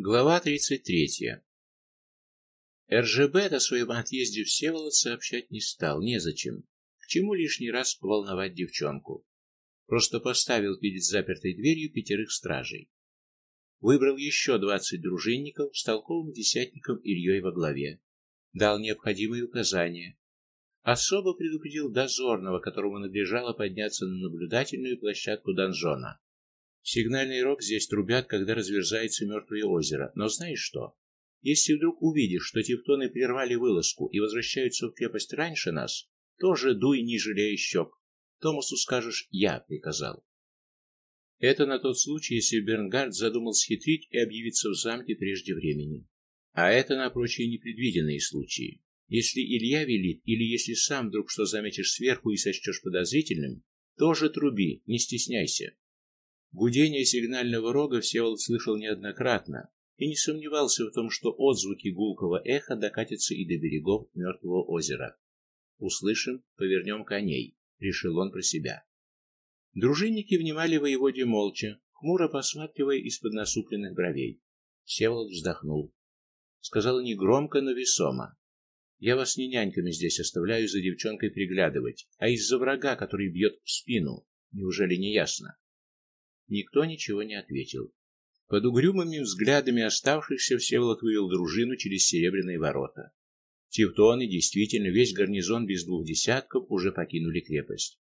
Глава 33. РЖБ о своем отъезде Всеволод сообщать не стал, незачем. К чему лишний раз волновать девчонку? Просто поставил перед запертой дверью пятерых стражей. Выбрал еще двадцать дружинников с толковым десятником Ильей во главе. Дал необходимые указания. Особо предупредил дозорного, которому надлежало подняться на наблюдательную площадку донжона. Сигнальный рог здесь трубят, когда разверзается мертвое озеро. Но знаешь что? Если вдруг увидишь, что тевтоны прервали вылазку и возвращаются в крепость раньше нас, тоже дуй, не жалея щек. Томасу скажешь: "Я приказал". Это на тот случай, если Бернгард задумал схитрить и объявиться в замке прежде времени. А это на прочие непредвиденные случаи. Если Илья велит или если сам вдруг что заметишь сверху и сочтешь подозрительным, тоже труби, не стесняйся. Гудение сигнального рога Всеволод слышал неоднократно и не сомневался в том, что отзвуки гулкого эха докатятся и до берегов мертвого озера. Услышим, повернем коней, решил он про себя. Дружинники внимали воеводе молча, хмуро посматривая из-под насупленных бровей. Всеволод вздохнул. Сказал негромко, но весомо: "Я вас не няньками здесь оставляю за девчонкой приглядывать, а из-за врага, который бьет в спину. Неужели не ясно?" Никто ничего не ответил. Под угрюмыми взглядами оставшихся Всеволод вывел дружину через серебряные ворота. Тевтоны, действительно, весь гарнизон без двух десятков уже покинули крепость.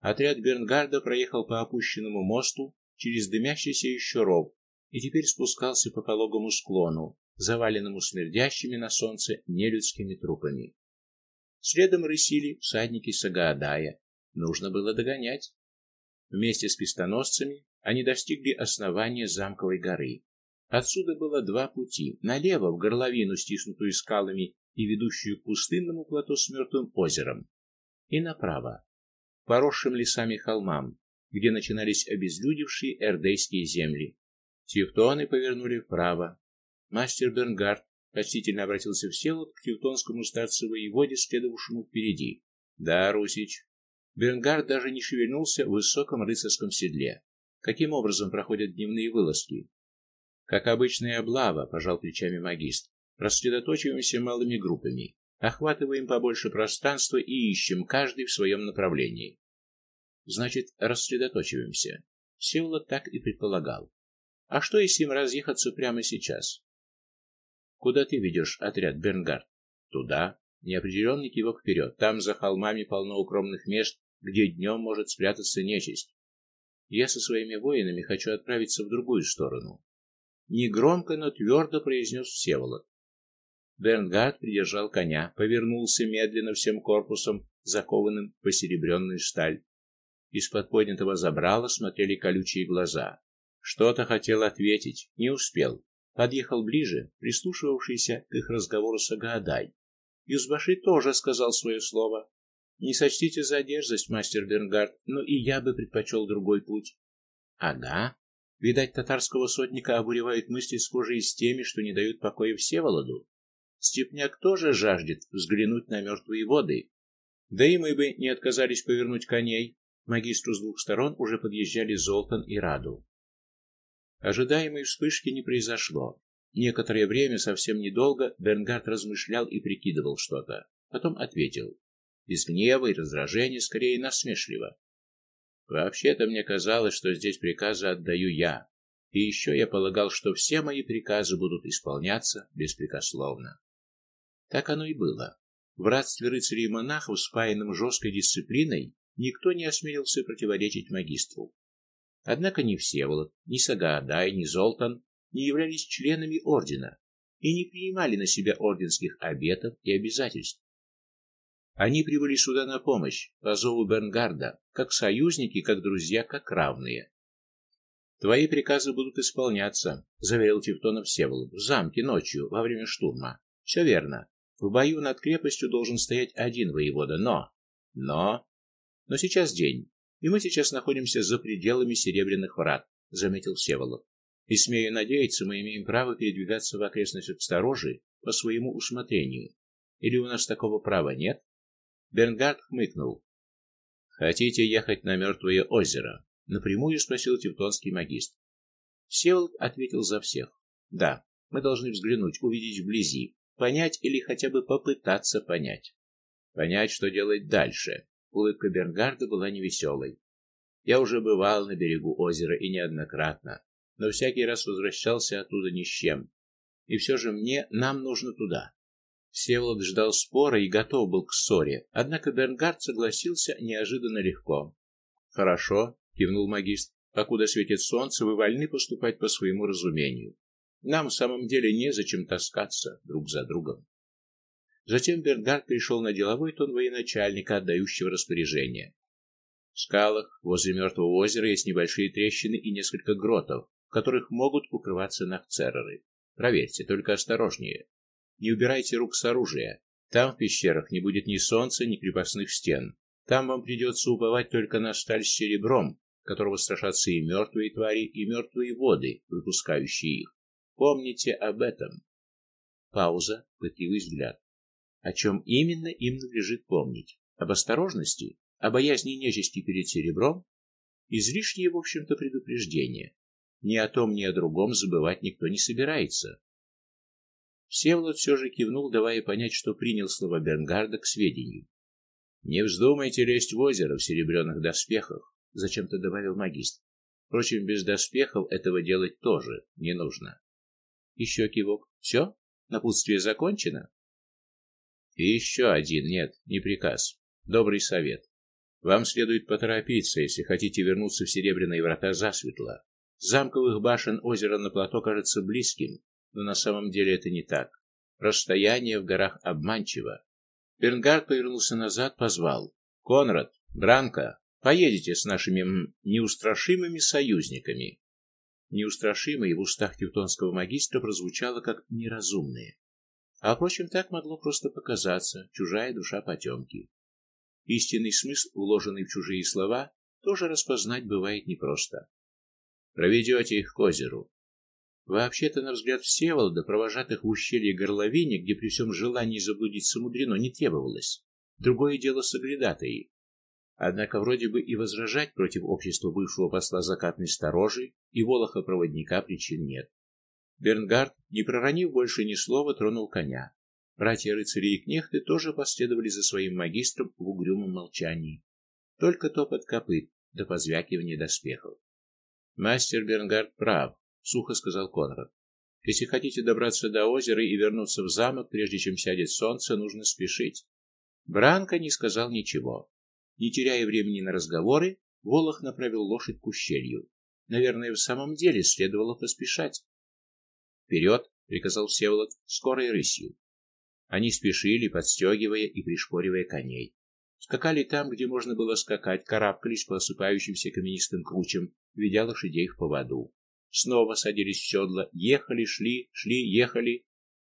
Отряд Бернгарда проехал по опущенному мосту через дымящийся еще ров и теперь спускался по пологому склону, заваленному смердящими на солнце нелюдскими трупами. Следом рысили всадники Сагаадая. Нужно было догонять. Вместе с пистоносцами они достигли основания замковой горы. Отсюда было два пути: налево в горловину, стиснутую скалами и ведущую к пустынному плато с мертвым озером, и направо, поросшим лесами холмам, где начинались обезлюдевшие эрдейские земли. Тевтоны повернули вправо. Мастер Бернгард почтительно обратился в село к тевтонскому старцу-воеводе, следовавшему впереди. "Да, Русич, Бернгард даже не шевельнулся в высоком рыцарском седле. Каким образом проходят дневные вылазки? Как обычная облава, пожал плечами магист. Рассредоточиваемся малыми группами, охватываем побольше пространства и ищем каждый в своем направлении. Значит, рассредоточиваемся. Всеволод так и предполагал. А что если им разъехаться прямо сейчас? Куда ты ведешь отряд, Бернгард? Туда, Неопределенный кивок вперед. Там за холмами полно укромных мест, где днем может спрятаться нечисть. Я со своими воинами хочу отправиться в другую сторону. Негромко, но твердо произнес Всеволод. Бернгард придержал коня, повернулся медленно всем корпусом, закованным в посеребренную сталь. Из-под поднятого забрала смотрели колючие глаза. Что-то хотел ответить, не успел. Подъехал ближе, прислушивавшийся к их разговору Сагаадай. Юзбаши тоже сказал свое слово. Не сочтите за дерзость, мастер Бернгард, но и я бы предпочел другой путь. Ага. Видать, татарского сотника обуревают мысли схожие с теми, что не дают покоя Всеволоду. Степняк тоже жаждет взглянуть на мертвые воды. Да и мы бы не отказались повернуть коней. Магистру с двух сторон уже подъезжали Золтан и Раду. Ожидаемой вспышки не произошло. Некоторое время, совсем недолго, Бернгард размышлял и прикидывал что-то. Потом ответил: без гнева и раздражения, скорее насмешливо. Вообще-то мне казалось, что здесь приказы отдаю я. И еще я полагал, что все мои приказы будут исполняться беспрекословно. Так оно и было. В братстве рыцарей и монахов, спаянном жесткой дисциплиной, никто не осмелился противоречить магистру. Однако ни Всеволод, ни Сагаадай, ни Золтан не являлись членами ордена и не принимали на себя орденских обетов и обязательств. Они прибыли сюда на помощь по зову Бернгарда, как союзники, как друзья, как равные. Твои приказы будут исполняться, заверил Тевтонов Всеволод. В замке ночью во время штурма. Все верно. В бою над крепостью должен стоять один воевода, но но но сейчас день, и мы сейчас находимся за пределами Серебряных врат, заметил Всеволод. И смею надеяться, мы имеем право передвигаться в окрестностях сторожи по своему усмотрению. Или у нас такого права нет? Бернгард хмыкнул. Хотите ехать на мертвое озеро? напрямую спросил тевтонский магист. Всеволод ответил за всех. Да, мы должны взглянуть, увидеть вблизи, понять или хотя бы попытаться понять. Понять, что делать дальше. Улыбка Бернгарда была невеселой. Я уже бывал на берегу озера и неоднократно, но всякий раз возвращался оттуда ни с чем. И все же мне, нам нужно туда. Всеволод ждал спора и готов был к ссоре, однако Бернгард согласился неожиданно легко. Хорошо, кивнул магистр. Покуда светит солнце, вы вольны поступать по своему разумению. Нам в самом деле незачем таскаться друг за другом. Затем Бернгард перешел на деловой тон военачальника, отдающего распоряжение. В скалах возле мертвого озера есть небольшие трещины и несколько гротов, в которых могут укрываться нахцереры. Проверьте, только осторожнее. Не убирайте рук с оружия. Там в пещерах не будет ни солнца, ни крепостных стен. Там вам придется уповать только на сталь с серебром, которого страшатся и мертвые твари, и мертвые воды, выпускающие их. Помните об этом. Пауза, пытливый взгляд. О чем именно им надлежит помнить? Об осторожности, о боязни нечисти перед серебром? Излишнее, в общем-то, предупреждение. Ни о том, ни о другом забывать никто не собирается. Всеволод все же кивнул, давая понять, что принял слова Бернгарда к сведению. Не вздумайте лезть в озеро в серебряных доспехах, зачем-то добавил магистр. Впрочем, без доспехов этого делать тоже не нужно. Еще кивок. Все? Напутствие закончено? И еще один, нет, не приказ. Добрый совет. Вам следует поторопиться, если хотите вернуться в Серебряные врата засветло. замковых башен озера на плато кажется близким, но на самом деле это не так. Расстояние в горах обманчиво. Бернгард повернулся назад, позвал: "Конрад, Бранко, поедете с нашими неустрашимыми союзниками". Неустрашимые в устах тевтонского магистра прозвучало как неразумные. А впрочем, так могло просто показаться, чужая душа потемки. Истинный смысл, вложенный в чужие слова, тоже распознать бывает непросто. Проведете их к озеру. Вообще-то, на взгляд Всеволода, провожатых в ущелье горловине, где при всем желании заблудиться мудрено, не требовалось. Другое дело соглядатаи. Однако вроде бы и возражать против общества бывшего посла закатной сторожи и волоха проводника причин нет. Бернгард, не проронив больше ни слова, тронул коня. Братья-рыцари и кнехты тоже последовали за своим магистром в угрюмом молчании. Только топот копыт да позвякивание доспехов. Мастер Бернгард прав, сухо сказал Конрад. Если хотите добраться до озера и вернуться в замок, прежде чем сядет солнце, нужно спешить. Бранко не сказал ничего. Не теряя времени на разговоры, Волох направил лошадь к ущелью. Наверное, в самом деле следовало поспешать. «Вперед!» — приказал Всеволод скорой рысью. Они спешили, подстегивая и пришпоривая коней. Скакали там, где можно было скакать, карабкались по осыпающимся каменистым кручам, ведя лошадей в поводу снова садились в седла, ехали, шли, шли, ехали.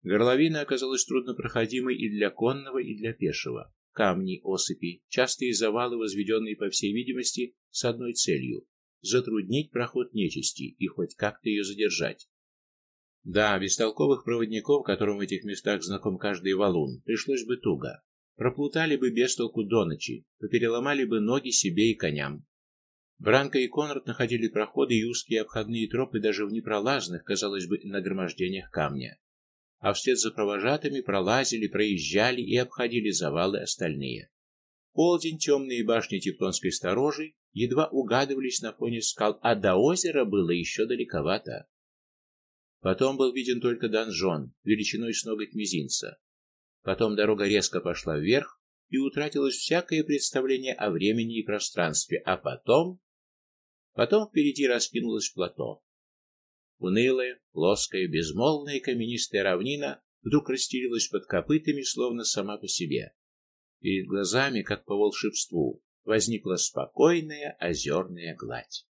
Горловина оказалась труднопроходимой и для конного, и для пешего. Камни, осыпи, частые завалы, возведенные, по всей видимости, с одной целью затруднить проход нечисти и хоть как-то ее задержать. Да, без толковых проводников, которым в этих местах знаком каждый валун, пришлось бы туго. Проплутали бы без толку до ночи, попереломали бы ноги себе и коням. Бранко и Конрад находили проходы и узкие обходные тропы даже в непролазных, казалось бы, нагромождениях камня. А вслед за провожатыми пролазили, проезжали и обходили завалы остальные. Полдень темные башни Тевтонской сторожи едва угадывались на фоне скал, а до озера было еще далековато. Потом был виден только донжон, величиной с ноготь мизинца. Потом дорога резко пошла вверх, и утратилось всякое представление о времени и пространстве, а потом Потом впереди раскинулось плато. Унылая, плоская, безмолвная каменистая равнина вдруг расстелилась под копытами, словно сама по себе. Перед глазами, как по волшебству, возникла спокойная озерная гладь.